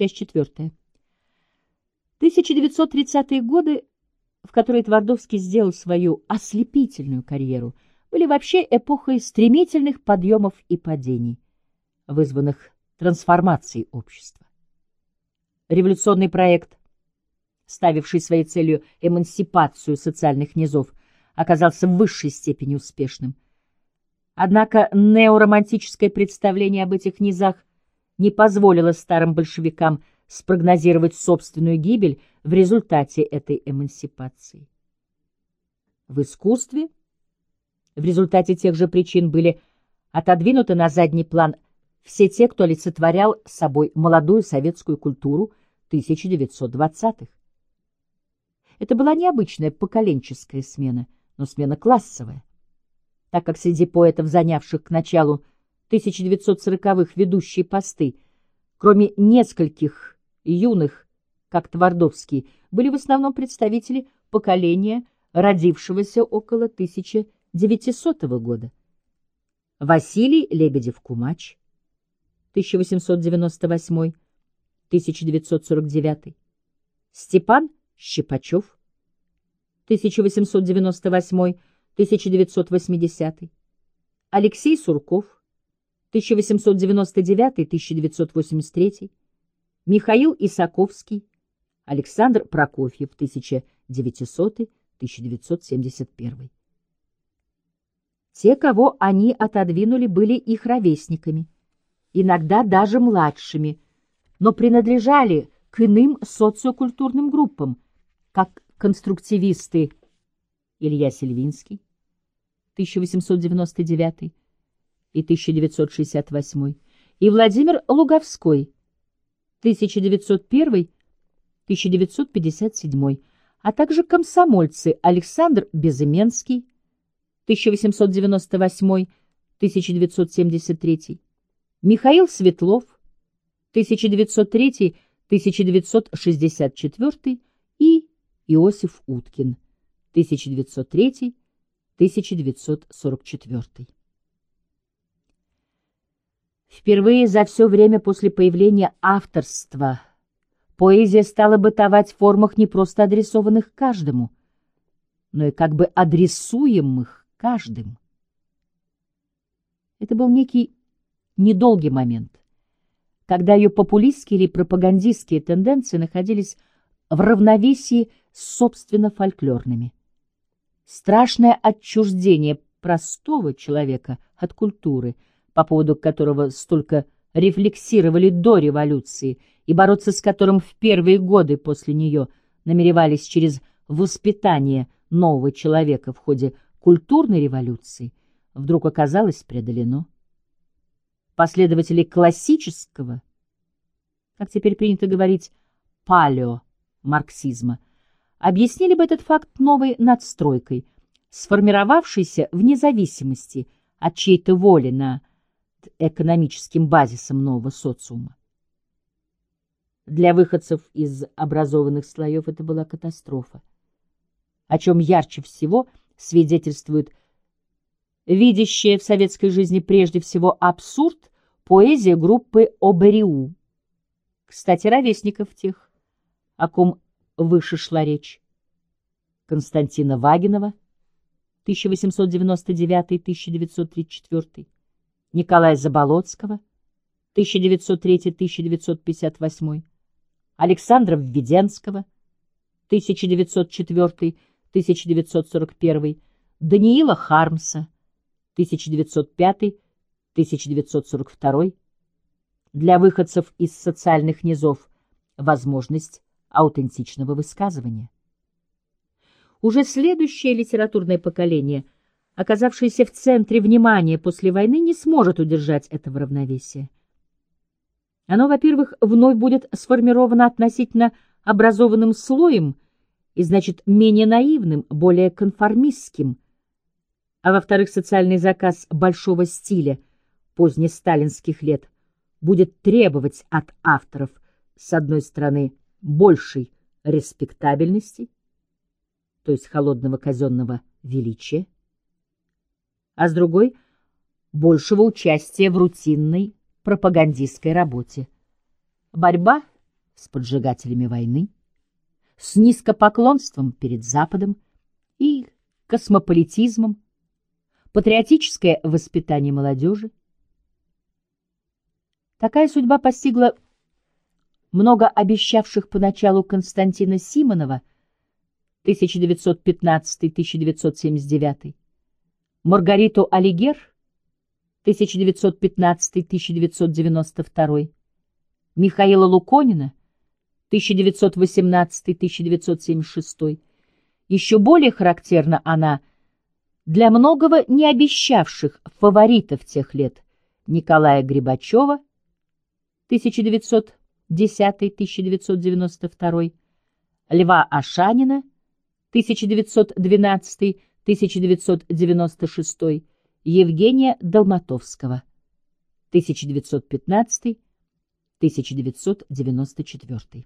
Часть четвертая. 1930-е годы, в которые Твардовский сделал свою ослепительную карьеру, были вообще эпохой стремительных подъемов и падений, вызванных трансформацией общества. Революционный проект, ставивший своей целью эмансипацию социальных низов, оказался в высшей степени успешным. Однако неоромантическое представление об этих низах не позволило старым большевикам спрогнозировать собственную гибель в результате этой эмансипации. В искусстве в результате тех же причин были отодвинуты на задний план все те, кто олицетворял собой молодую советскую культуру 1920-х. Это была необычная поколенческая смена, но смена классовая, так как среди поэтов, занявших к началу 1940-х ведущие посты, кроме нескольких юных, как Твардовский, были в основном представители поколения, родившегося около 1900 года. Василий Лебедев-Кумач, 1898-1949, Степан Щипачев, 1898-1980, Алексей Сурков, 1899-1983, Михаил Исаковский, Александр Прокофьев, 1900-1971. Те, кого они отодвинули, были их ровесниками, иногда даже младшими, но принадлежали к иным социокультурным группам, как конструктивисты Илья Сельвинский, 1899 и 1968, и Владимир Луговской, 1901-1957, а также комсомольцы Александр Безыменский, 1898-1973, Михаил Светлов, 1903-1964 и Иосиф Уткин, 1903-1944. Впервые за все время после появления авторства поэзия стала бытовать в формах не просто адресованных каждому, но и как бы адресуемых каждым. Это был некий недолгий момент, когда ее популистские или пропагандистские тенденции находились в равновесии с собственно фольклорными. Страшное отчуждение простого человека от культуры — по поводу которого столько рефлексировали до революции и бороться с которым в первые годы после нее намеревались через воспитание нового человека в ходе культурной революции, вдруг оказалось преодолено. Последователи классического, как теперь принято говорить, палео-марксизма, объяснили бы этот факт новой надстройкой, сформировавшейся вне зависимости от чьей-то воли на экономическим базисом нового социума. Для выходцев из образованных слоев это была катастрофа, о чем ярче всего свидетельствует видящая в советской жизни прежде всего абсурд поэзия группы Обериу, кстати, ровесников тех, о ком выше шла речь, Константина Вагинова, 1899-1934, Николая Заболоцкого, 1903-1958, Александра Введенского, 1904-1941, Даниила Хармса, 1905-1942, для выходцев из социальных низов возможность аутентичного высказывания. Уже следующее литературное поколение – оказавшийся в центре внимания после войны, не сможет удержать этого равновесия. Оно, во-первых, вновь будет сформировано относительно образованным слоем и, значит, менее наивным, более конформистским, а во-вторых, социальный заказ большого стиля позднесталинских лет будет требовать от авторов, с одной стороны, большей респектабельности, то есть холодного казенного величия, а с другой — большего участия в рутинной пропагандистской работе. Борьба с поджигателями войны, с низкопоклонством перед Западом и космополитизмом, патриотическое воспитание молодежи. Такая судьба постигла много обещавших поначалу Константина Симонова 1915-1979, Маргариту Алигер 1915-1992, Михаила Луконина 1918-1976. Еще более характерна она для многого не обещавших фаворитов тех лет. Николая Грибачева 1910-1992, Льва Ашанина 1912-1996, Евгения Долматовского 1915-1994.